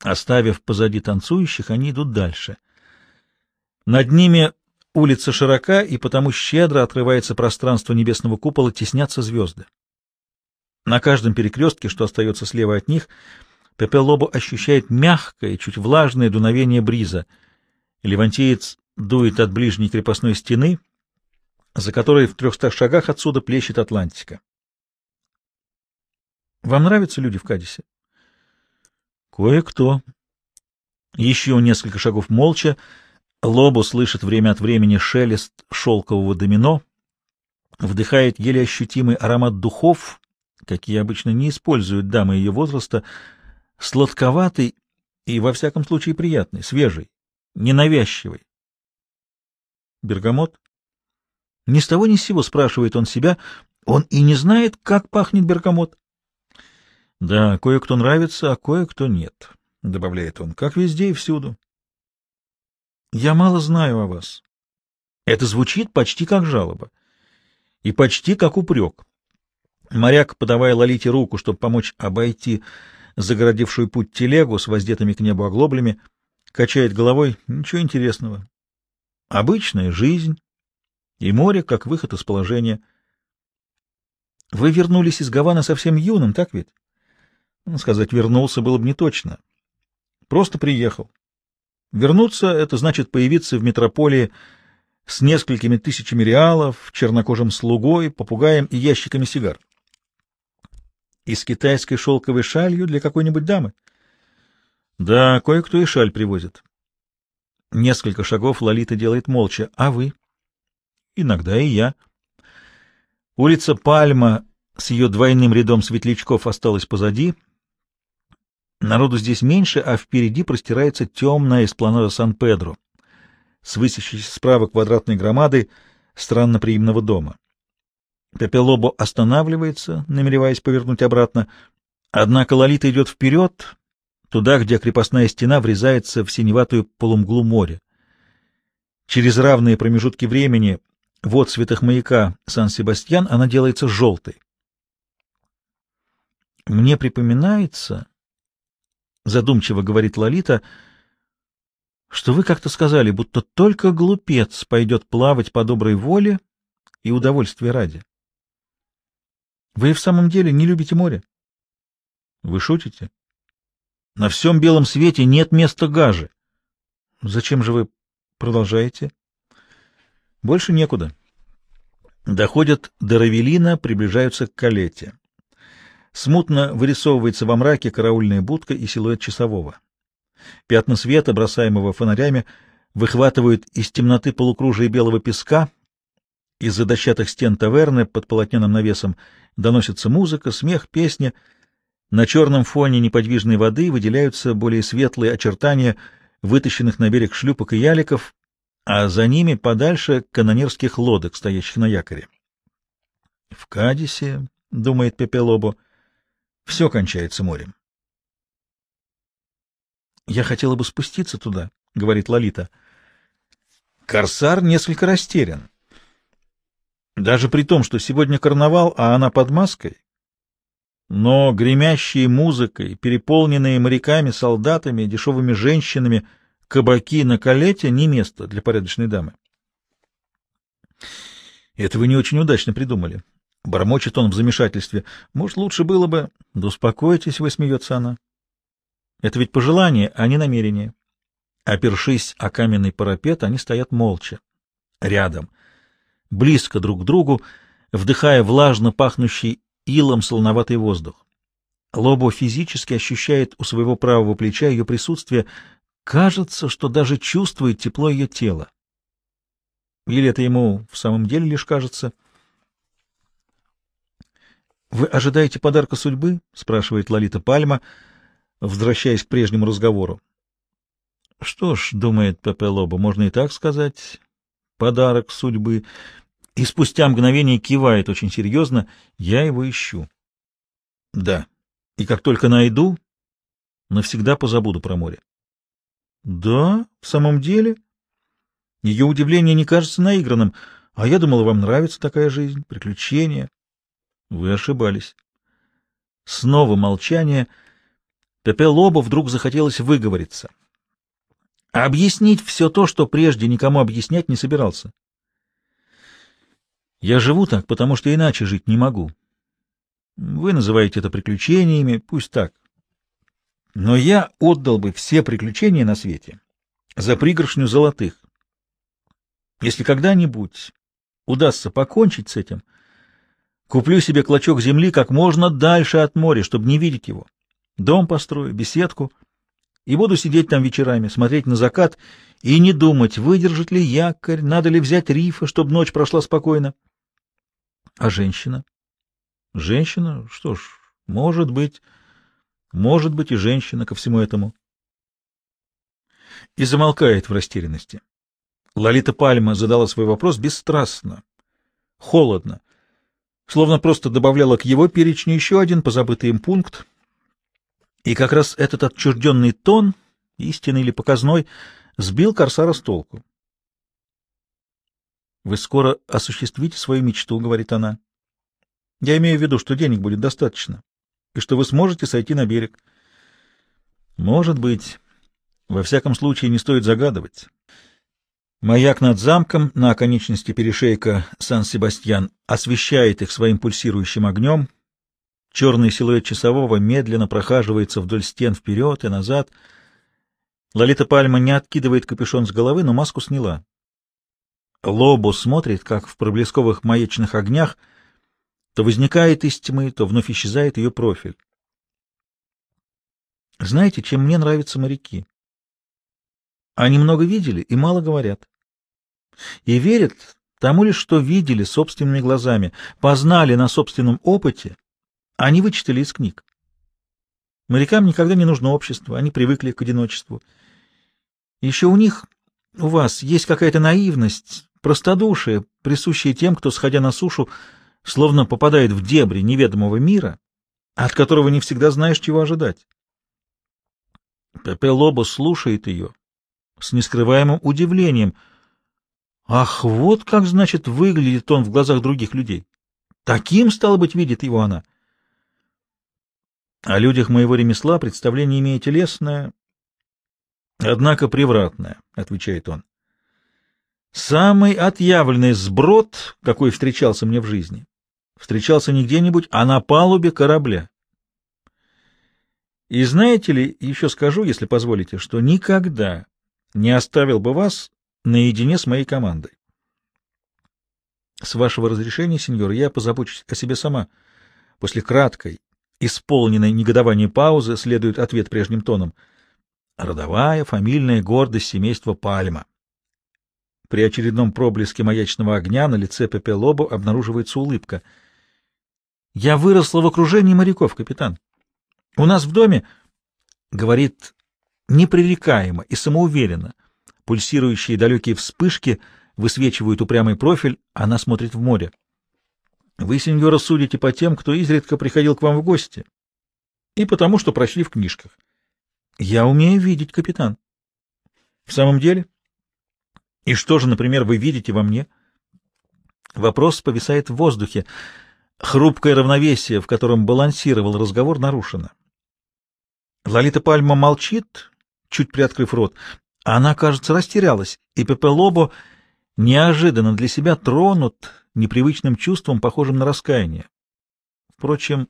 Оставив позади танцующих, они идут дальше. Над ними улица широка, и потому щедро открывается пространство небесного купола, теснятся звезды. На каждом перекрестке, что остается слева от них, Пепе Лобо ощущает мягкое, чуть влажное дуновение бриза. Левантиец дует от ближней крепостной стены, за которой в трехстах шагах отсюда плещет Атлантика. Вам нравятся люди в Кадисе? Кое-кто. Еще несколько шагов молча. Лобо слышит время от времени шелест шелкового домино, вдыхает еле ощутимый аромат духов, какие обычно не используют дамы ее возраста, сладковатый и, во всяком случае, приятный, свежий, ненавязчивый. Бергамот? Ни с того ни с сего спрашивает он себя, он и не знает, как пахнет бергамот. Да, кое-кто нравится, а кое-кто нет, — добавляет он, — как везде и всюду. Я мало знаю о вас. Это звучит почти как жалоба и почти как упрек. Моряк, подавая Лолите руку, чтобы помочь обойти загородившую путь телегу с воздетыми к небу оглоблями, качает головой. Ничего интересного. Обычная жизнь и море как выход из положения. Вы вернулись из Гавана совсем юным, так ведь? Сказать «вернулся» было бы не точно. Просто приехал. Вернуться — это значит появиться в метрополии с несколькими тысячами реалов, чернокожим слугой, попугаем и ящиками сигар. И с китайской шелковой шалью для какой-нибудь дамы? Да, кое-кто и шаль привозит. Несколько шагов Лолита делает молча. А вы? Иногда и я. Улица Пальма с ее двойным рядом светлячков осталась позади — Народу здесь меньше, а впереди простирается темная эспланада Сан-Педро с высящейся справа квадратной громадой странноприимного дома. Пепелобо останавливается, намереваясь повернуть обратно, однако Лолита идет вперед, туда, где крепостная стена врезается в синеватую полумглу моря. Через равные промежутки времени в отцветах маяка Сан-Себастьян она делается желтой. Мне припоминается, задумчиво говорит Лолита, что вы как-то сказали, будто только глупец пойдет плавать по доброй воле и удовольствия ради. Вы в самом деле не любите море? Вы шутите? На всем белом свете нет места гаже. Зачем же вы продолжаете? Больше некуда. Доходят до Равелина, приближаются к Калете. Смутно вырисовывается во мраке караульная будка и силуэт часового. Пятна света, бросаемого фонарями, выхватывают из темноты полукружия белого песка. Из-за дощатых стен таверны под полотняным навесом доносится музыка, смех, песня. На черном фоне неподвижной воды выделяются более светлые очертания вытащенных на берег шлюпок и яликов, а за ними подальше канонерских лодок, стоящих на якоре. — В Кадисе, — думает Пепелобо, — все кончается морем. «Я хотела бы спуститься туда», — говорит Лолита. Корсар несколько растерян. Даже при том, что сегодня карнавал, а она под маской, но гремящие музыкой, переполненные моряками, солдатами, дешевыми женщинами, кабаки на калете — не место для порядочной дамы. Это вы не очень удачно придумали. Бормочет он в замешательстве. Может, лучше было бы... Да успокойтесь вы, смеется она. Это ведь пожелание, а не намерение. Опершись о каменный парапет, они стоят молча. Рядом. Близко друг к другу, вдыхая влажно пахнущий илом солоноватый воздух. Лобо физически ощущает у своего правого плеча ее присутствие. Кажется, что даже чувствует тепло ее тела. Или это ему в самом деле лишь кажется —— Вы ожидаете подарка судьбы? — спрашивает Лолита Пальма, возвращаясь к прежнему разговору. — Что ж, — думает Пепе Лоба, — можно и так сказать. Подарок судьбы. И спустя мгновение кивает очень серьезно. Я его ищу. — Да. И как только найду, навсегда позабуду про море. — Да? В самом деле? Ее удивление не кажется наигранным. А я думала, вам нравится такая жизнь, приключения. Вы ошибались. Снова молчание. Пепе Лобо вдруг захотелось выговориться. Объяснить все то, что прежде никому объяснять не собирался. Я живу так, потому что иначе жить не могу. Вы называете это приключениями, пусть так. Но я отдал бы все приключения на свете за пригоршню золотых. Если когда-нибудь удастся покончить с этим, куплю себе клочок земли как можно дальше от моря, чтобы не видеть его. Дом построю, беседку, и буду сидеть там вечерами, смотреть на закат и не думать, выдержит ли якорь, надо ли взять рифа, чтобы ночь прошла спокойно. А женщина? Женщина? Что ж, может быть, может быть и женщина ко всему этому. И замолкает в растерянности. Лолита Пальма задала свой вопрос бесстрастно, холодно, словно просто добавляла к его перечню еще один позабытый им пункт. И как раз этот отчужденный тон, истинный или показной, сбил Корсара с толку. «Вы скоро осуществите свою мечту», — говорит она. «Я имею в виду, что денег будет достаточно, и что вы сможете сойти на берег». «Может быть. Во всяком случае, не стоит загадывать». Маяк над замком на оконечности перешейка Сан-Себастьян освещает их своим пульсирующим огнем. Черный силуэт часового медленно прохаживается вдоль стен вперед и назад. Лолита Пальма не откидывает капюшон с головы, но маску сняла. Лобо смотрит, как в проблесковых маячных огнях то возникает из тьмы, то вновь исчезает ее профиль. Знаете, чем мне нравятся моряки? Они много видели и мало говорят. И верят тому лишь, что видели собственными глазами, познали на собственном опыте, а не вычитали из книг. Морякам никогда не нужно общество, они привыкли к одиночеству. Еще у них, у вас, есть какая-то наивность, простодушие, присущее тем, кто, сходя на сушу, словно попадает в дебри неведомого мира, от которого не всегда знаешь, чего ожидать. Пепе Лобо слушает ее с нескрываемым удивлением. Ах, вот как, значит, выглядит он в глазах других людей. Таким, стало быть, видит его она. О людях моего ремесла представление имеете лесное, однако превратное, — отвечает он. Самый отъявленный сброд, какой встречался мне в жизни, встречался не где-нибудь, а на палубе корабля. И знаете ли, еще скажу, если позволите, что никогда не оставил бы вас наедине с моей командой. С вашего разрешения, сеньор, я позабочусь о себе сама. После краткой, исполненной негодования паузы следует ответ прежним тоном. Родовая, фамильная гордость семейства Пальма. При очередном проблеске маячного огня на лице Пепе Лобо обнаруживается улыбка. «Я выросла в окружении моряков, капитан. У нас в доме, — говорит непререкаемо и самоуверенно, пульсирующие далекие вспышки высвечивают упрямый профиль, она смотрит в море. Вы, сеньора, судите по тем, кто изредка приходил к вам в гости, и потому, что прочли в книжках. Я умею видеть, капитан. В самом деле? — и что же, например, вы видите во мне? Вопрос повисает в воздухе. Хрупкое равновесие, в котором балансировал разговор, нарушено. Лолита Пальма молчит, чуть приоткрыв рот. Она, кажется, растерялась, и Пепе Лобо неожиданно для себя тронут непривычным чувством, похожим на раскаяние. Впрочем,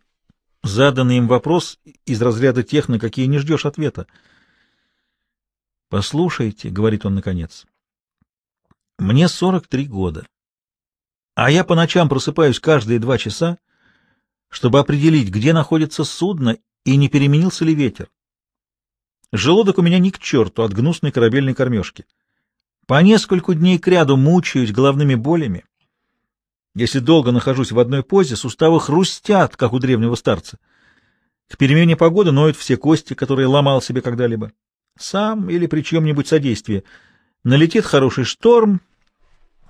заданный им вопрос из разряда тех, на какие не ждешь ответа. «Послушайте», — говорит он наконец, — мне 43 года. А я по ночам просыпаюсь каждые два часа, чтобы определить, где находится судно и не переменился ли ветер. Желудок у меня ни к черту от гнусной корабельной кормежки. По нескольку дней кряду мучаюсь головными болями. Если долго нахожусь в одной позе, суставы хрустят, как у древнего старца. К перемене погоды ноют все кости, которые ломал себе когда-либо. Сам или при чьем-нибудь содействии. Налетит хороший шторм,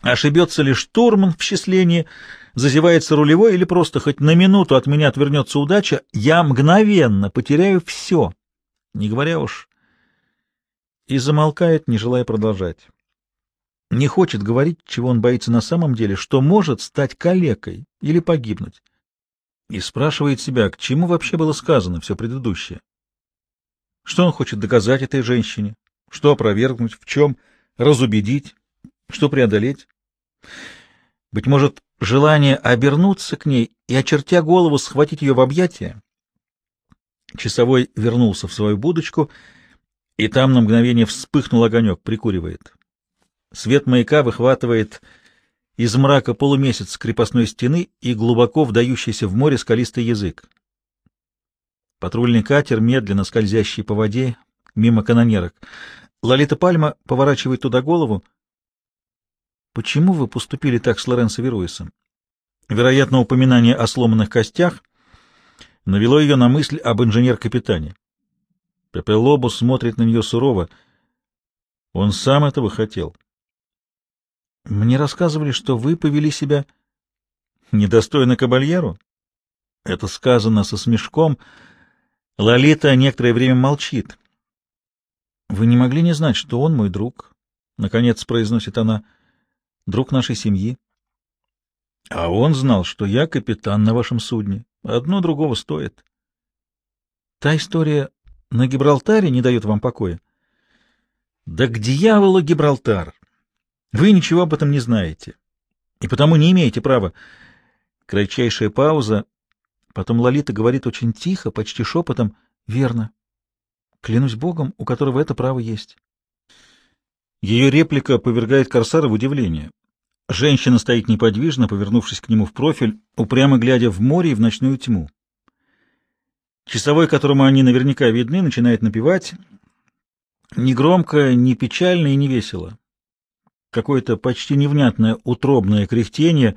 Ошибется ли штурман в числении, зазевается рулевой или просто хоть на минуту от меня отвернется удача, я мгновенно потеряю все, не говоря уж. И замолкает, не желая продолжать. Не хочет говорить, чего он боится на самом деле, что может стать калекой или погибнуть. И спрашивает себя, к чему вообще было сказано все предыдущее. Что он хочет доказать этой женщине? Что опровергнуть? В чем разубедить? Что преодолеть? Быть может, желание обернуться к ней и, очертя голову, схватить ее в объятия? Часовой вернулся в свою будочку, и там на мгновение вспыхнул огонек, прикуривает. Свет маяка выхватывает из мрака полумесяц крепостной стены и глубоко вдающийся в море скалистый язык. Патрульный катер, медленно скользящий по воде, мимо канонерок. Лолита Пальма поворачивает туда голову. «Почему вы поступили так с Лоренцо Веруисом?» Вероятно, упоминание о сломанных костях навело ее на мысль об инженер-капитане. Пепе Лобу смотрит на нее сурово. Он сам этого хотел. Мне рассказывали, что вы повели себя недостойно кабальеру. Это сказано со смешком. Лолита некоторое время молчит. Вы не могли не знать, что он мой друг, наконец произносит она, друг нашей семьи. А он знал, что я капитан на вашем судне. Одно другого стоит. Та история на Гибралтаре не дает вам покоя. Да к дьяволу Гибралтар! Вы ничего об этом не знаете, и потому не имеете права. Кратчайшая пауза. Потом Лолита говорит очень тихо, почти шепотом. Верно. Клянусь Богом, у которого это право есть. Ее реплика повергает Корсара в удивление. Женщина стоит неподвижно, повернувшись к нему в профиль, упрямо глядя в море и в ночную тьму. Часовой, которому они наверняка видны, начинает напевать. Ни громко, ни печально и не весело какое-то почти невнятное утробное кряхтение,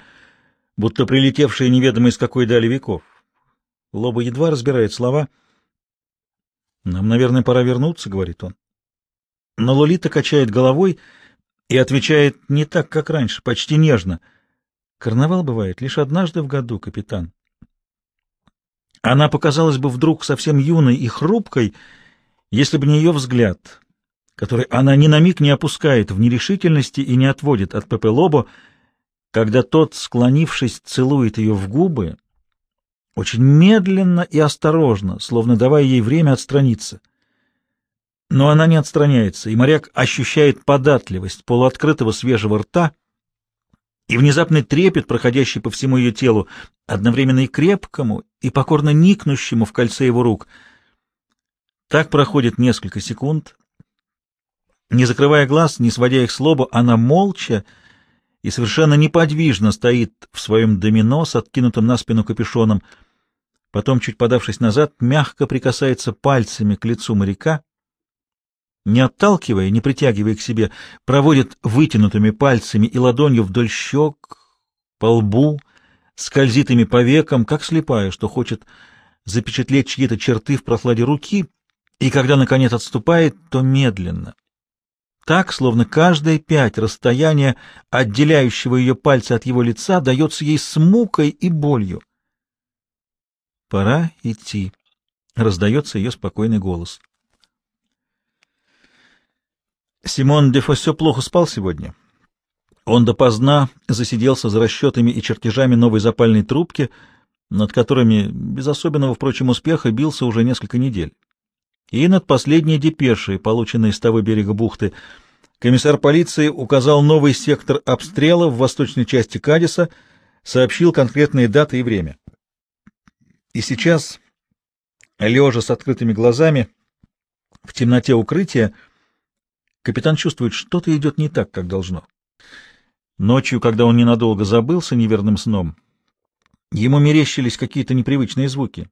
будто прилетевшее неведомо из какой дали веков. Лоба едва разбирает слова. «Нам, наверное, пора вернуться», — говорит он. Но Лолита качает головой и отвечает не так, как раньше, почти нежно. «Карнавал бывает лишь однажды в году, капитан». Она показалась бы вдруг совсем юной и хрупкой, если бы не ее взгляд, который она ни на миг не опускает в нерешительности и не отводит от Пепе Лобо, когда тот, склонившись, целует ее в губы, очень медленно и осторожно, словно давая ей время отстраниться. Но она не отстраняется, и моряк ощущает податливость полуоткрытого свежего рта и внезапный трепет, проходящий по всему ее телу, одновременно и крепкому, и покорно никнущему в кольце его рук. Так проходит несколько секунд, не закрывая глаз, не сводя их с лоба, она молча и совершенно неподвижно стоит в своем домино с откинутым на спину капюшоном. Потом, чуть подавшись назад, мягко прикасается пальцами к лицу моряка, не отталкивая, не притягивая к себе, проводит вытянутыми пальцами и ладонью вдоль щек, по лбу, скользит ими по векам, как слепая, что хочет запечатлеть чьи-то черты в прохладе руки, и когда, наконец, отступает, то медленно, так, словно каждая пять расстояния, отделяющего ее пальцы от его лица, дается ей с мукой и болью. «Пора идти», — раздается ее спокойный голос. Симон де Фосе плохо спал сегодня. Он допоздна засиделся за расчетами и чертежами новой запальной трубки, над которыми, без особенного, впрочем, успеха, бился уже несколько недель и над последней депешей, полученной с того берега бухты. Комиссар полиции указал новый сектор обстрела в восточной части Кадиса, сообщил конкретные даты и время. И сейчас, лежа с открытыми глазами, в темноте укрытия, капитан чувствует, что-то идет не так, как должно. Ночью, когда он ненадолго забылся неверным сном, ему мерещились какие-то непривычные звуки.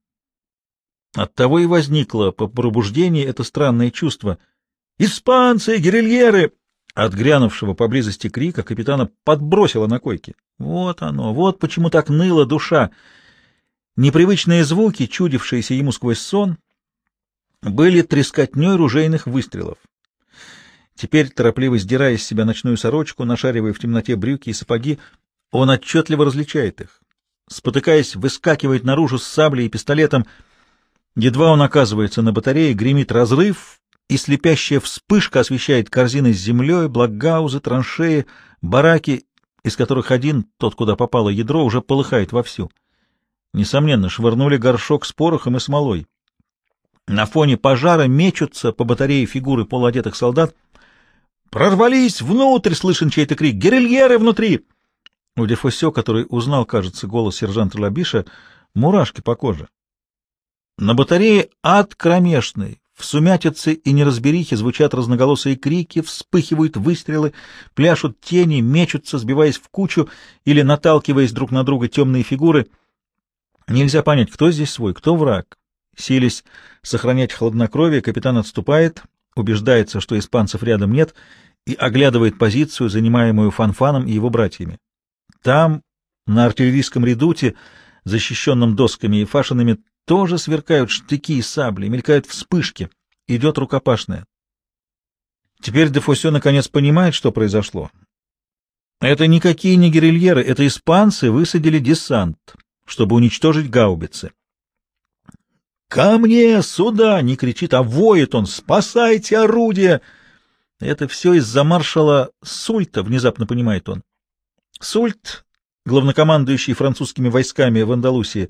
Оттого и возникло по пробуждении это странное чувство. «Испанцы! Гирильеры!» От грянувшего поблизости крика капитана подбросило на койке. Вот оно, вот почему так ныла душа. Непривычные звуки, чудившиеся ему сквозь сон, были трескотней ружейных выстрелов. Теперь, торопливо сдирая с себя ночную сорочку, нашаривая в темноте брюки и сапоги, он отчетливо различает их. Спотыкаясь, выскакивает наружу с саблей и пистолетом — Едва он оказывается на батарее, гремит разрыв, и слепящая вспышка освещает корзины с землей, блокгаузы, траншеи, бараки, из которых один, тот, куда попало ядро, уже полыхает вовсю. Несомненно, швырнули горшок с порохом и смолой. На фоне пожара мечутся по батарее фигуры полуодетых солдат. «Прорвались внутрь!» — слышен чей-то крик. «Гирильеры внутри!» У Дефосе, который узнал, кажется, голос сержанта Лабиша, мурашки по коже. На батарее ад кромешный. В сумятице и неразберихе звучат разноголосые крики, вспыхивают выстрелы, пляшут тени, мечутся, сбиваясь в кучу или наталкиваясь друг на друга темные фигуры. Нельзя понять, кто здесь свой, кто враг. Сились сохранять хладнокровие, капитан отступает, убеждается, что испанцев рядом нет, и оглядывает позицию, занимаемую Фанфаном и его братьями. Там, на артиллерийском редуте, защищенном досками и фашинами, тоже сверкают штыки и сабли, мелькают вспышки. Идет рукопашная. Теперь Дефосе наконец понимает, что произошло. Это никакие не гирильеры, это испанцы высадили десант, чтобы уничтожить гаубицы. «Ко мне! Сюда!» — не кричит, а воет он. «Спасайте орудие!» Это все из-за маршала Сульта, внезапно понимает он. Сульт, главнокомандующий французскими войсками в Андалусии,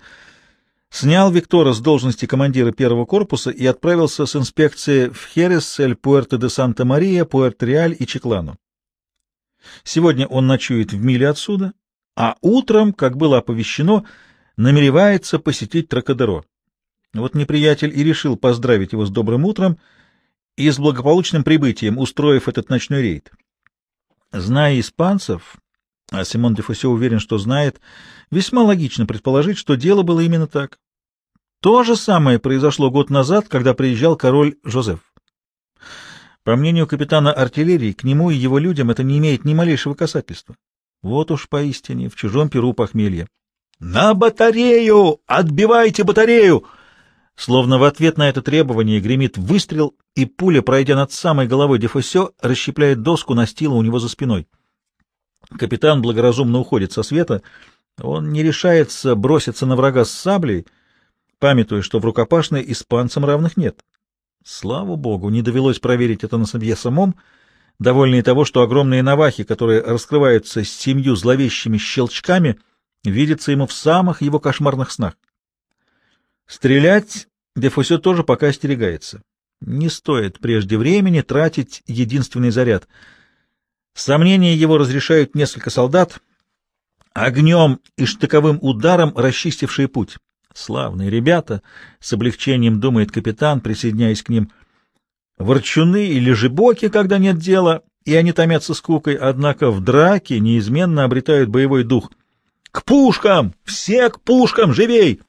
снял Виктора с должности командира первого корпуса и отправился с инспекцией в Херес, Эль Пуэрто де Санта-Мария, Пуэрто-Реаль и Чеклану. Сегодня он ночует в миле отсюда, а утром, как было оповещено, намеревается посетить Тракадеро. Вот неприятель и решил поздравить его с добрым утром и с благополучным прибытием, устроив этот ночной рейд. Зная испанцев, а Симон де Фосе уверен, что знает, весьма логично предположить, что дело было именно так. То же самое произошло год назад, когда приезжал король Жозеф. По мнению капитана артиллерии, к нему и его людям это не имеет ни малейшего касательства. Вот уж поистине в чужом перу похмелье. «На батарею! Отбивайте батарею!» Словно в ответ на это требование гремит выстрел, и пуля, пройдя над самой головой Дефосе, расщепляет доску настила у него за спиной. Капитан благоразумно уходит со света. Он не решается броситься на врага с саблей, памятуя, что в рукопашной испанцам равных нет. Слава богу, не довелось проверить это на себе самом, довольный того, что огромные навахи, которые раскрываются с семью зловещими щелчками, видятся ему в самых его кошмарных снах. Стрелять Дефосе тоже пока остерегается. Не стоит прежде времени тратить единственный заряд. Сомнения его разрешают несколько солдат, огнем и штыковым ударом расчистившие путь. Славные ребята, с облегчением думает капитан, присоединяясь к ним. Ворчуны или жебоки, когда нет дела, и они томятся скукой, однако в драке неизменно обретают боевой дух. «К пушкам! Все к пушкам! Живей!»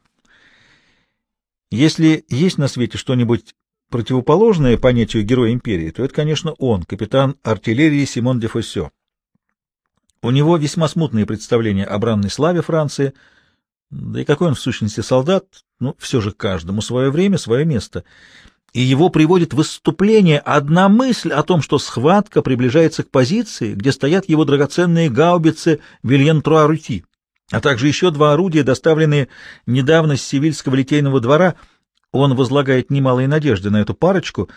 Если есть на свете что-нибудь противоположное понятию героя империи, то это, конечно, он, капитан артиллерии Симон де Фоссё. У него весьма смутные представления о бранной славе Франции, да и какой он в сущности солдат, ну, все же каждому свое время, свое место. И его приводит в выступление одна мысль о том, что схватка приближается к позиции, где стоят его драгоценные гаубицы Вильен-Труа-Рути а также еще два орудия, доставленные недавно с Севильского литейного двора. Он возлагает немалые надежды на эту парочку,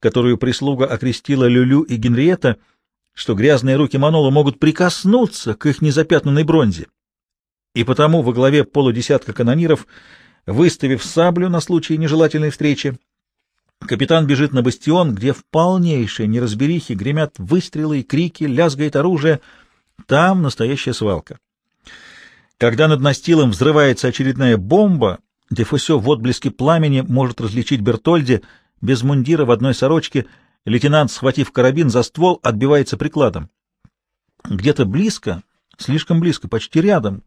которую прислуга окрестила Люлю и Генриетта, что грязные руки Манола могут прикоснуться к их незапятнанной бронзе. И потому во главе полудесятка канониров, выставив саблю на случай нежелательной встречи, капитан бежит на бастион, где в полнейшей неразберихе гремят выстрелы и крики, лязгает оружие. Там настоящая свалка. Когда над настилом взрывается очередная бомба, Дефусе в отблеске пламени может различить Бертольди без мундира в одной сорочке. Лейтенант, схватив карабин за ствол, отбивается прикладом. Где-то близко, слишком близко, почти рядом,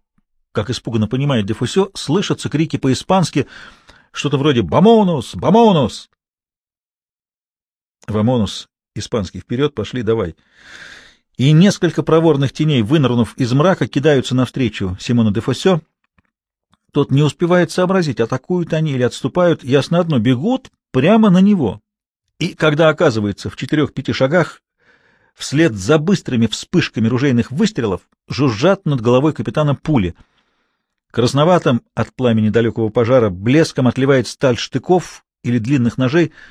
как испуганно понимает Дефусе, слышатся крики по-испански, что-то вроде «Бамонус! Бамонус!» «Вамонус!» Испанский вперед, пошли, давай и несколько проворных теней, вынырнув из мрака, кидаются навстречу Симону де Фосе. Тот не успевает сообразить, атакуют они или отступают, ясно одно, бегут прямо на него. И когда оказывается в четырех-пяти шагах, вслед за быстрыми вспышками ружейных выстрелов жужжат над головой капитана пули. Красноватым от пламени далекого пожара блеском отливает сталь штыков или длинных ножей —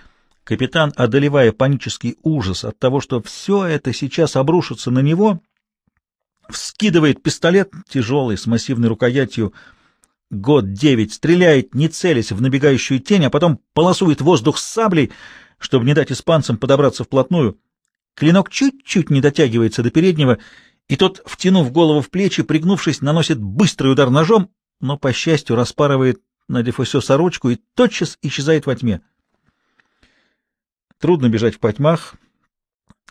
Капитан, одолевая панический ужас от того, что все это сейчас обрушится на него, вскидывает пистолет, тяжелый, с массивной рукоятью, год девять, стреляет, не целясь в набегающую тень, а потом полосует воздух с саблей, чтобы не дать испанцам подобраться вплотную. Клинок чуть-чуть не дотягивается до переднего, и тот, втянув голову в плечи, пригнувшись, наносит быстрый удар ножом, но, по счастью, распарывает на Дефосе сорочку и тотчас исчезает во тьме. Трудно бежать в потьмах,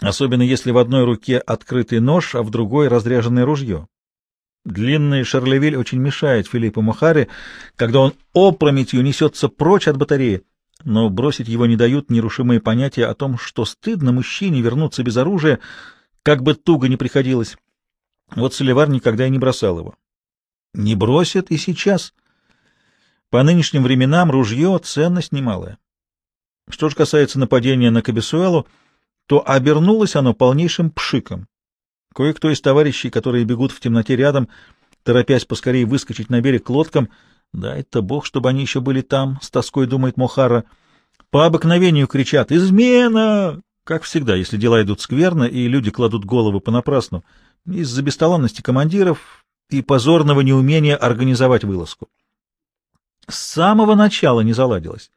особенно если в одной руке открытый нож, а в другой разряженное ружье. Длинный шарлевиль очень мешает Филиппу Мухаре, когда он опрометью несется прочь от батареи, но бросить его не дают нерушимые понятия о том, что стыдно мужчине вернуться без оружия, как бы туго ни приходилось. Вот Соливар никогда и не бросал его. Не бросит и сейчас. По нынешним временам ружье — ценность немалая. Что же касается нападения на Кабесуэлу, то обернулось оно полнейшим пшиком. Кое-кто из товарищей, которые бегут в темноте рядом, торопясь поскорее выскочить на берег к лодкам, да это бог, чтобы они еще были там, с тоской думает Мохара, по обыкновению кричат «Измена!» Как всегда, если дела идут скверно, и люди кладут головы понапрасну, из-за бесталанности командиров и позорного неумения организовать вылазку. С самого начала не заладилось.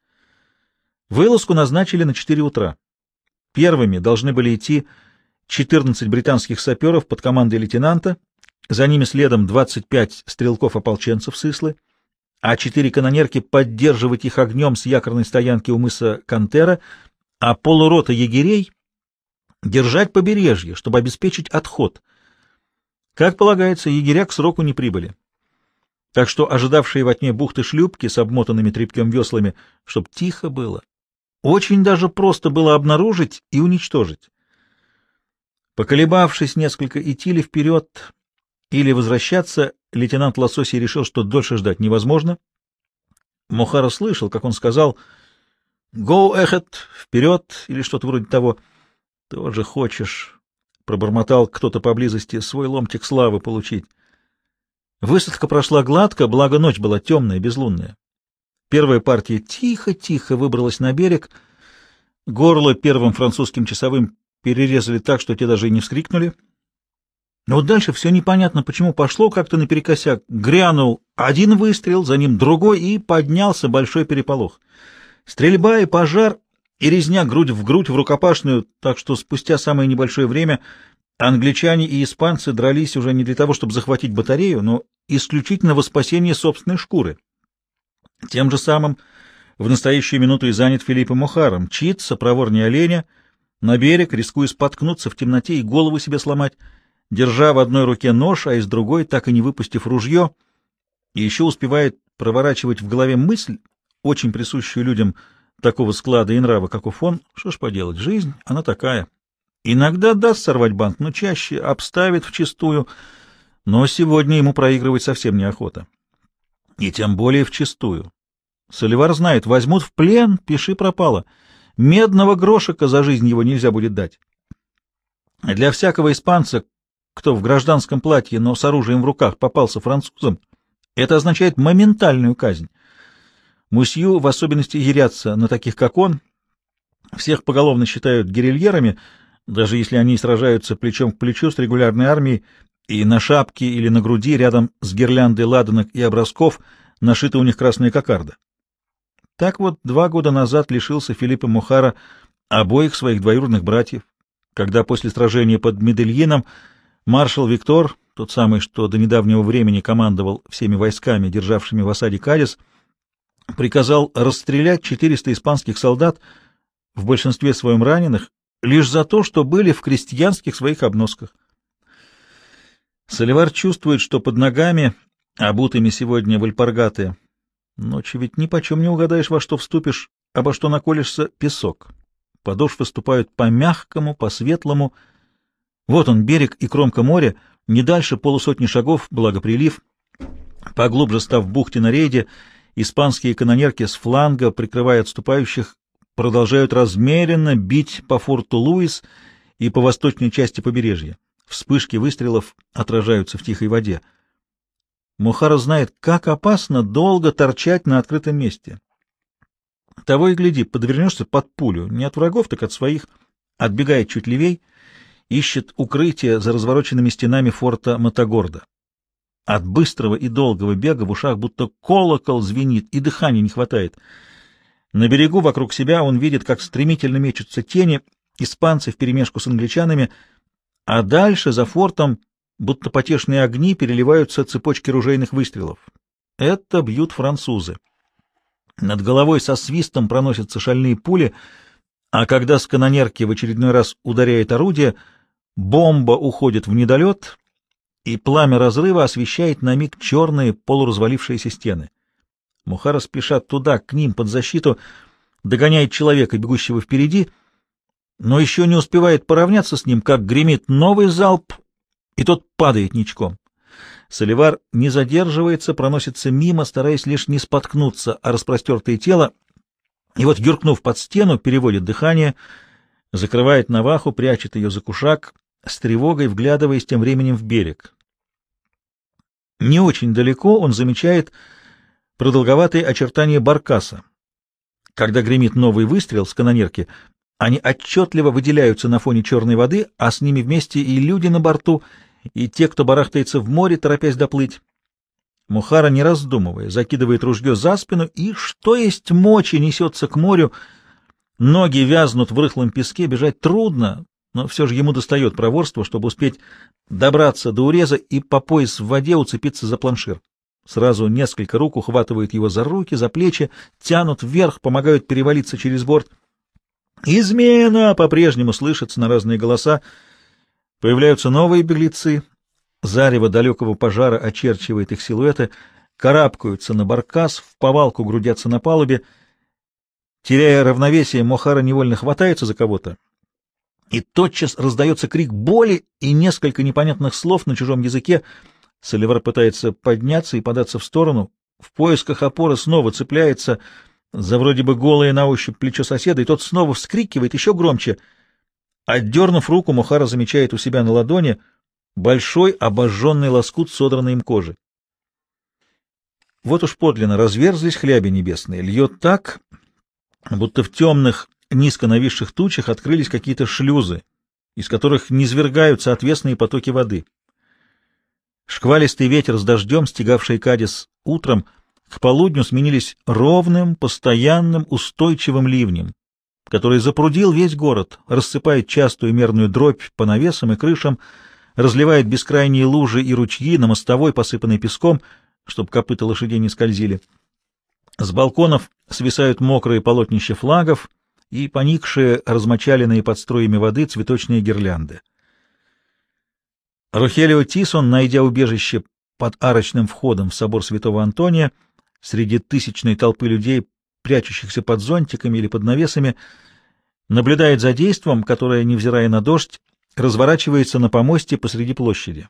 Вылазку назначили на 4 утра. Первыми должны были идти 14 британских саперов под командой лейтенанта, за ними следом 25 стрелков-ополченцев с а четыре канонерки поддерживать их огнем с якорной стоянки у мыса Кантера, а полурота егерей держать побережье, чтобы обеспечить отход. Как полагается, егеря к сроку не прибыли. Так что ожидавшие во тьме бухты шлюпки с обмотанными тряпком веслами, чтоб тихо было, очень даже просто было обнаружить и уничтожить. Поколебавшись несколько, идти ли вперед или возвращаться, лейтенант Лососий решил, что дольше ждать невозможно. Мохара слышал, как он сказал «Go ahead, вперед» или что-то вроде того. «Тоже хочешь», — пробормотал кто-то поблизости, — «свой ломтик славы получить». Высадка прошла гладко, благо ночь была темная, безлунная. Первая партия тихо-тихо выбралась на берег. Горло первым французским часовым перерезали так, что те даже и не вскрикнули. Но вот дальше все непонятно, почему пошло как-то наперекосяк. Грянул один выстрел, за ним другой, и поднялся большой переполох. Стрельба и пожар, и резня грудь в грудь в рукопашную, так что спустя самое небольшое время англичане и испанцы дрались уже не для того, чтобы захватить батарею, но исключительно во спасение собственной шкуры. Тем же самым в настоящую минуту и занят Филиппом Охаром, мчится проворнее оленя, на берег, рискуя споткнуться в темноте и голову себе сломать, держа в одной руке нож, а из другой, так и не выпустив ружье, и еще успевает проворачивать в голове мысль, очень присущую людям такого склада и нрава, как у фон, что ж поделать, жизнь, она такая. Иногда даст сорвать банк, но чаще обставит вчистую, но сегодня ему проигрывать совсем неохота. И тем более вчистую. Соливар знает, возьмут в плен, пиши пропало. Медного грошика за жизнь его нельзя будет дать. Для всякого испанца, кто в гражданском платье, но с оружием в руках попался французом, это означает моментальную казнь. Мусью в особенности ярятся на таких, как он. Всех поголовно считают гирильерами, даже если они сражаются плечом к плечу с регулярной армией, и на шапке или на груди рядом с гирляндой ладанок и образков нашита у них красная кокарда. Так вот, два года назад лишился Филиппа Мухара обоих своих двоюродных братьев, когда после сражения под Медельином маршал Виктор, тот самый, что до недавнего времени командовал всеми войсками, державшими в осаде Кадис, приказал расстрелять 400 испанских солдат, в большинстве своем раненых, лишь за то, что были в крестьянских своих обносках. Соливар чувствует, что под ногами, обутыми сегодня в альпаргаты, Ночью ведь ни почем не угадаешь, во что вступишь, обо что наколешься — песок. Подошвы ступают по мягкому, по светлому. Вот он, берег и кромка моря, не дальше полусотни шагов, благо прилив. Поглубже став в бухте на рейде, испанские канонерки с фланга, прикрывая отступающих, продолжают размеренно бить по форту Луис и по восточной части побережья. Вспышки выстрелов отражаются в тихой воде. Мухара знает, как опасно долго торчать на открытом месте. Того и гляди, подвернешься под пулю, не от врагов, так от своих, отбегает чуть левей, ищет укрытие за развороченными стенами форта Матагорда. От быстрого и долгого бега в ушах будто колокол звенит, и дыхания не хватает. На берегу вокруг себя он видит, как стремительно мечутся тени, испанцы вперемешку с англичанами, а дальше, за фортом, будто потешные огни, переливаются цепочки ружейных выстрелов. Это бьют французы. Над головой со свистом проносятся шальные пули, а когда с канонерки в очередной раз ударяет орудие, бомба уходит в недолет, и пламя разрыва освещает на миг черные полуразвалившиеся стены. Мухара спешат туда, к ним, под защиту, догоняет человека, бегущего впереди, но еще не успевает поравняться с ним, как гремит новый залп, и тот падает ничком. Соливар не задерживается, проносится мимо, стараясь лишь не споткнуться о распростертое тело, и вот, юркнув под стену, переводит дыхание, закрывает Наваху, прячет ее за кушак, с тревогой вглядываясь тем временем в берег. Не очень далеко он замечает продолговатые очертания баркаса. Когда гремит новый выстрел с канонерки, они отчетливо выделяются на фоне черной воды, а с ними вместе и люди на борту, и те, кто барахтается в море, торопясь доплыть. Мухара, не раздумывая, закидывает ружье за спину и, что есть мочи, несется к морю. Ноги вязнут в рыхлом песке, бежать трудно, но все же ему достает проворство, чтобы успеть добраться до уреза и по пояс в воде уцепиться за планшир. Сразу несколько рук ухватывают его за руки, за плечи, тянут вверх, помогают перевалиться через борт. «Измена!» — по-прежнему слышатся на разные голоса. Появляются новые беглецы. Зарево далекого пожара очерчивает их силуэты, карабкаются на баркас, в повалку грудятся на палубе. Теряя равновесие, Мохара невольно хватается за кого-то. И тотчас раздается крик боли и несколько непонятных слов на чужом языке. Соливар пытается подняться и податься в сторону. В поисках опоры снова цепляется за вроде бы голое на ощупь плечо соседа, и тот снова вскрикивает еще громче — Отдернув руку, Мухара замечает у себя на ладони большой обожженный лоскут содранной им кожи. Вот уж подлинно разверзлись хляби небесные, льет так, будто в темных, низко нависших тучах открылись какие-то шлюзы, из которых низвергаются отвесные потоки воды. Шквалистый ветер с дождем, стегавший Кадис утром, к полудню сменились ровным, постоянным, устойчивым ливнем, который запрудил весь город, рассыпает частую мерную дробь по навесам и крышам, разливает бескрайние лужи и ручьи на мостовой, посыпанной песком, чтобы копыта лошадей не скользили. С балконов свисают мокрые полотнища флагов и поникшие, размочаленные под струями воды цветочные гирлянды. Рухелио Тисон, найдя убежище под арочным входом в собор святого Антония, среди тысячной толпы людей, прячущихся под зонтиками или под навесами, наблюдает за действом, которое, невзирая на дождь, разворачивается на помосте посреди площади.